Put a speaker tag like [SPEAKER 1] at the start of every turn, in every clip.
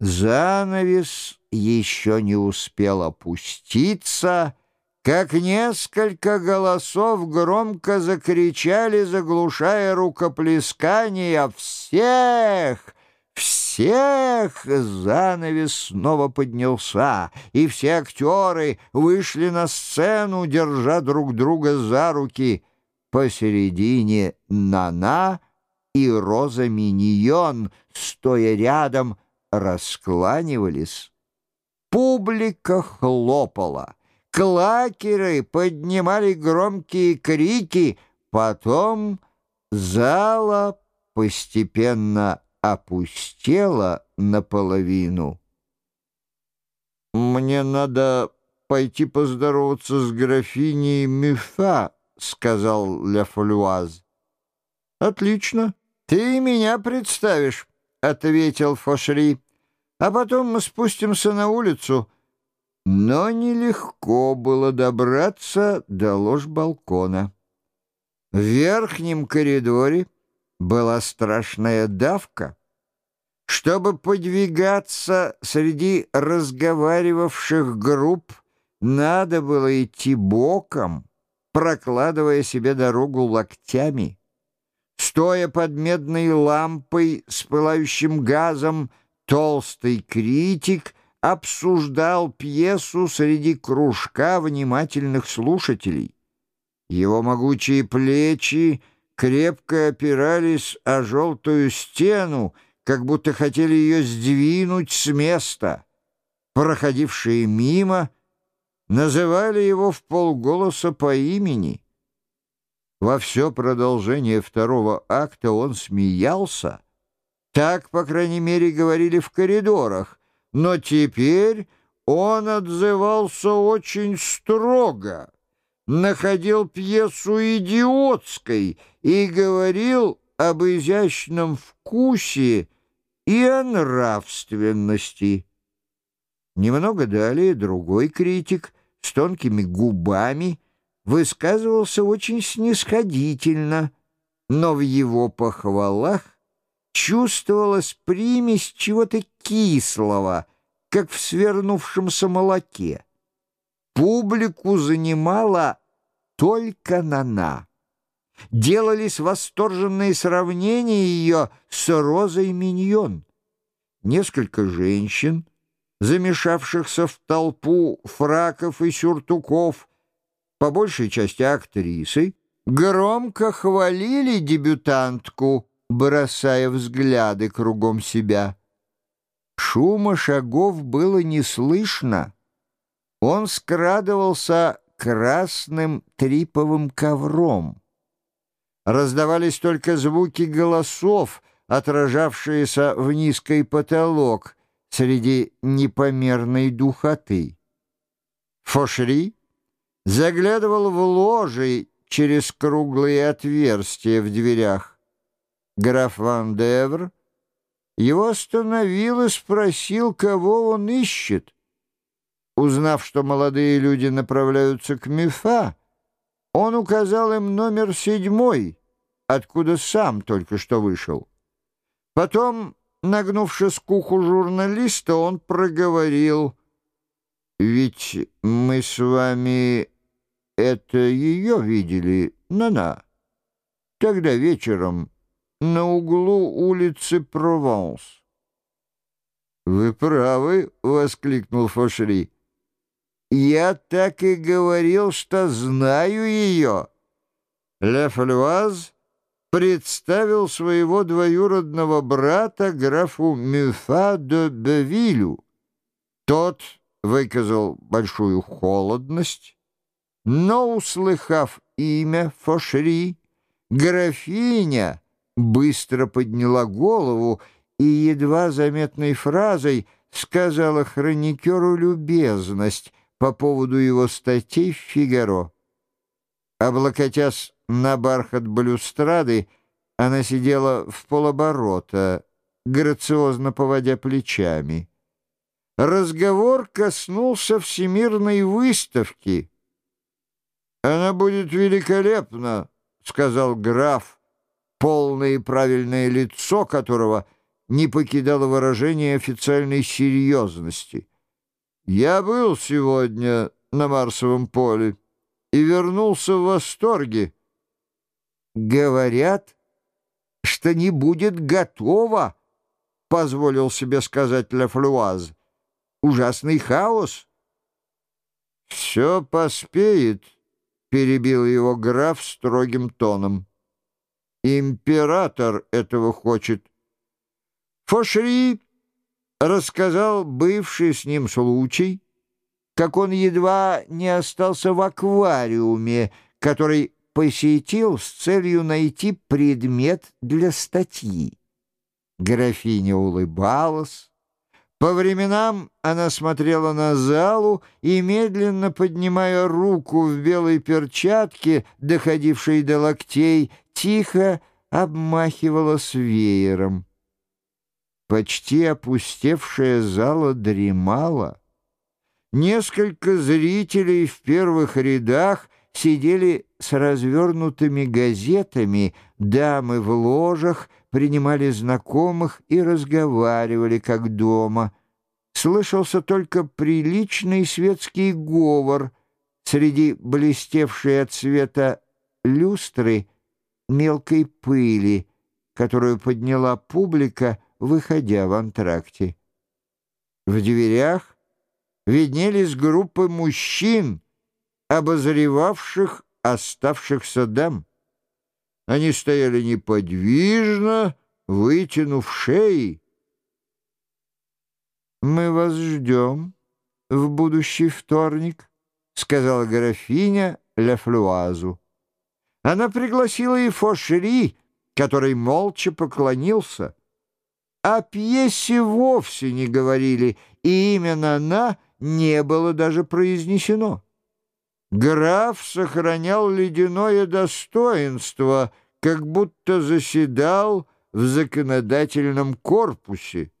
[SPEAKER 1] Занавес еще не успел опуститься, как несколько голосов громко закричали, заглушая рукоплескания «Всех! Всех!» Занавес снова поднялся, и все актеры вышли на сцену, держа друг друга за руки. Посередине Нана и Роза Миньон, стоя рядом, раскланивались. Публика хлопала. Клакеры поднимали громкие крики. Потом зала постепенно опустела наполовину. «Мне надо пойти поздороваться с графиней Мюфа», — сказал Ля Фолюаз. «Отлично. Ты меня представишь». — ответил Фошри. «А потом мы спустимся на улицу». Но нелегко было добраться до ложь балкона. В верхнем коридоре была страшная давка. Чтобы подвигаться среди разговаривавших групп, надо было идти боком, прокладывая себе дорогу локтями. Стоя под медной лампой с пылающим газом, толстый критик обсуждал пьесу среди кружка внимательных слушателей. Его могучие плечи крепко опирались о желтую стену, как будто хотели ее сдвинуть с места. Проходившие мимо называли его в полголоса по имени — во все продолжение второго акта он смеялся. Так, по крайней мере, говорили в коридорах. Но теперь он отзывался очень строго, находил пьесу идиотской и говорил об изящном вкусе и о нравственности. Немного далее другой критик с тонкими губами — высказывался очень снисходительно, но в его похвалах чувствовалась примесь чего-то кислого, как в свернувшемся молоке. Публику занимала только Нана. Делались восторженные сравнения ее с Розой Миньон. Несколько женщин, замешавшихся в толпу фраков и сюртуков, по большей части актрисы, громко хвалили дебютантку, бросая взгляды кругом себя. Шума шагов было не слышно. Он скрадывался красным триповым ковром. Раздавались только звуки голосов, отражавшиеся в низкий потолок среди непомерной духоты. Фошри заглядывал в ложи через круглые отверстия в дверях. Граф Ван Девр его остановил и спросил, кого он ищет. Узнав, что молодые люди направляются к Мифа, он указал им номер седьмой, откуда сам только что вышел. Потом, нагнувшись к уху журналиста, он проговорил, «Ведь мы с вами это ее видели, Нана. Тогда вечером на углу улицы Прованс. «Вы правы!» — воскликнул Фошри. «Я так и говорил, что знаю ее!» Ле Фалюаз представил своего двоюродного брата графу Мюфа де Бевилю. Тот выказал большую холодность, но, услыхав имя Фошри, графиня быстро подняла голову и едва заметной фразой сказала хроникеру любезность по поводу его статей в «Фигаро». Облокотясь на бархат балюстрады, она сидела в полоборота, грациозно поводя плечами. Разговор коснулся всемирной выставки — «Она будет великолепна», — сказал граф, полное и правильное лицо которого не покидало выражение официальной серьезности. «Я был сегодня на Марсовом поле и вернулся в восторге». «Говорят, что не будет готово», — позволил себе сказать Лефлюаз. «Ужасный хаос». «Все поспеет», — перебил его граф строгим тоном. «Император этого хочет». Фошри рассказал бывший с ним случай, как он едва не остался в аквариуме, который посетил с целью найти предмет для статьи. Графиня улыбалась. По временам она смотрела на залу и, медленно поднимая руку в белой перчатке, доходившей до локтей, тихо обмахивала с веером. Почти опустевшая зала дремала. Несколько зрителей в первых рядах сидели с развернутыми газетами, дамы в ложах принимали знакомых и разговаривали, как дома. Слышался только приличный светский говор среди блестевшей от света люстры мелкой пыли, которую подняла публика, выходя в антракте. В дверях виднелись группы мужчин, обозревавших оставшихся дам. Они стояли неподвижно, вытянув шеи. «Мы вас ждем в будущий вторник», — сказала графиня Лефлюазу. Она пригласила и Фошери, который молча поклонился. О пьесе вовсе не говорили, и именно она не было даже произнесено. Граф сохранял ледяное достоинство, как будто заседал в законодательном корпусе.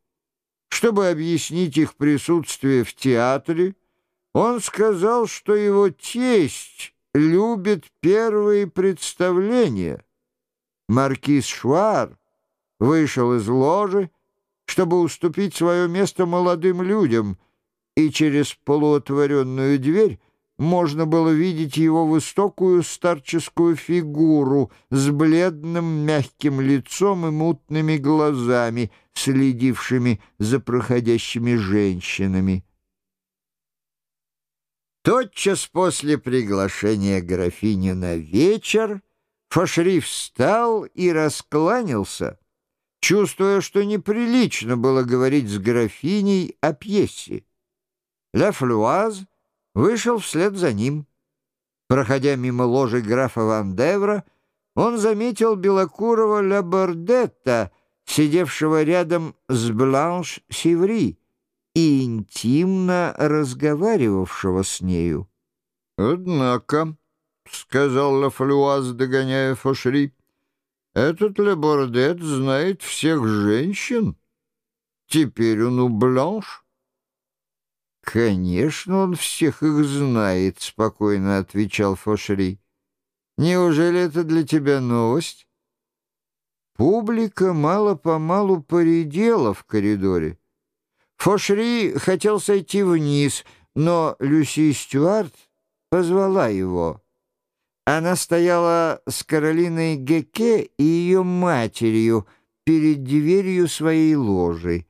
[SPEAKER 1] Чтобы объяснить их присутствие в театре, он сказал, что его тесть любит первые представления. Маркиз Швар вышел из ложи, чтобы уступить свое место молодым людям, и через полуотворенную дверь можно было видеть его высокую старческую фигуру с бледным мягким лицом и мутными глазами, следившими за проходящими женщинами. Тотчас после приглашения графини на вечер Фашри встал и раскланялся, чувствуя, что неприлично было говорить с графиней о пьесе. Ля Флюаз — вышел вслед за ним. Проходя мимо ложи графа Ван Девра, он заметил белокурого Лабордетта, сидевшего рядом с Бланш Сиври и интимно разговаривавшего с нею. «Однако», — сказал Лафлюаз, догоняя Фошри, — «этот Лабордет знает всех женщин. Теперь он у Бланш». «Конечно, он всех их знает», — спокойно отвечал Фошери. «Неужели это для тебя новость?» Публика мало-помалу поредела в коридоре. Фошри хотел сойти вниз, но Люси Стюарт позвала его. Она стояла с Каролиной Геке и ее матерью перед дверью своей ложи.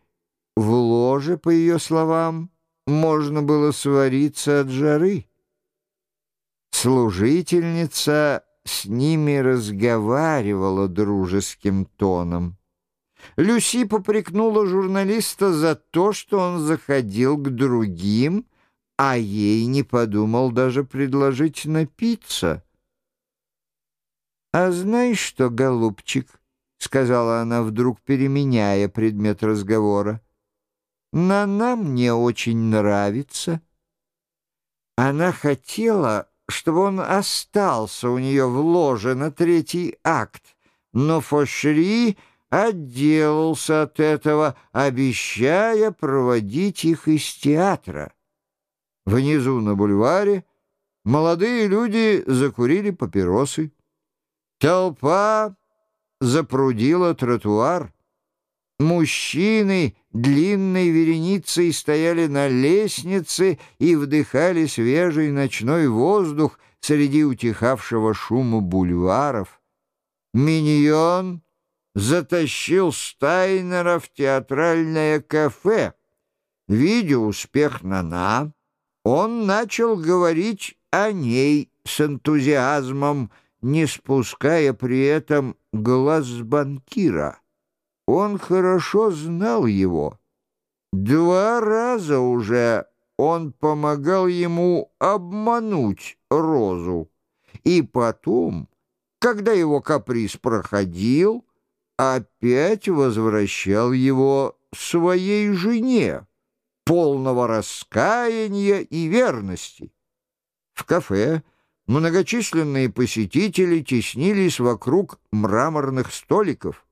[SPEAKER 1] В ложе, по ее словам, можно было свариться от жары. Служительница с ними разговаривала дружеским тоном. Люси попрекнула журналиста за то, что он заходил к другим, а ей не подумал даже предложить напиться. «А знаешь что, голубчик?» — сказала она вдруг, переменяя предмет разговора. Нана мне очень нравится. Она хотела, чтобы он остался у нее в ложе на третий акт, но Фошри отделался от этого, обещая проводить их из театра. Внизу на бульваре молодые люди закурили папиросы. Толпа запрудила тротуар. Мужчины длинной вереницей стояли на лестнице и вдыхали свежий ночной воздух среди утихавшего шума бульваров. Миньон затащил Стайнера в театральное кафе. Видя успех Нана, он начал говорить о ней с энтузиазмом, не спуская при этом глаз с банкира. Он хорошо знал его. Два раза уже он помогал ему обмануть Розу. И потом, когда его каприз проходил, опять возвращал его своей жене, полного раскаяния и верности. В кафе многочисленные посетители теснились вокруг мраморных столиков.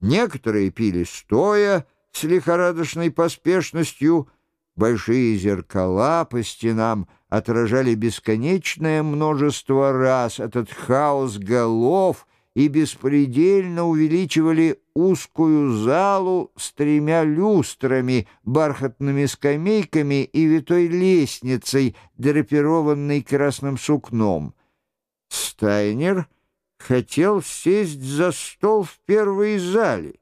[SPEAKER 1] Некоторые пили стоя с лихорадочной поспешностью, большие зеркала по стенам отражали бесконечное множество раз этот хаос голов и беспредельно увеличивали узкую залу с тремя люстрами, бархатными скамейками и витой лестницей, драпированной красным сукном. Стайнер хотел сесть за стол в первой зале,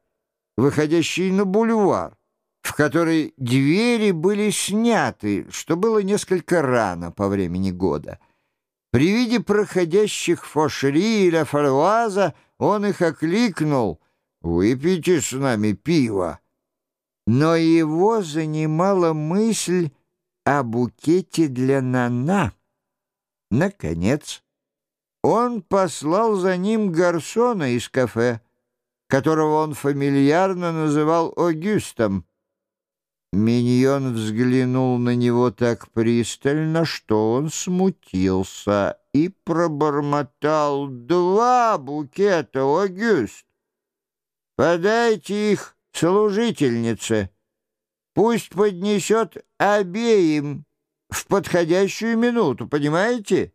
[SPEAKER 1] выходящей на бульвар, в которой двери были сняты, что было несколько рано по времени года — при виде проходящих Фошери или Фалуаза он их окликнул «Выпейте с нами пиво». Но его занимала мысль о букете для Нана. Наконец, он послал за ним гарсона из кафе, которого он фамильярно называл Огюстом. Миньон взглянул на него так пристально, что он смутился и пробормотал «Два букета, Огюст! Подайте их служительнице, пусть поднесет обеим в подходящую минуту, понимаете?»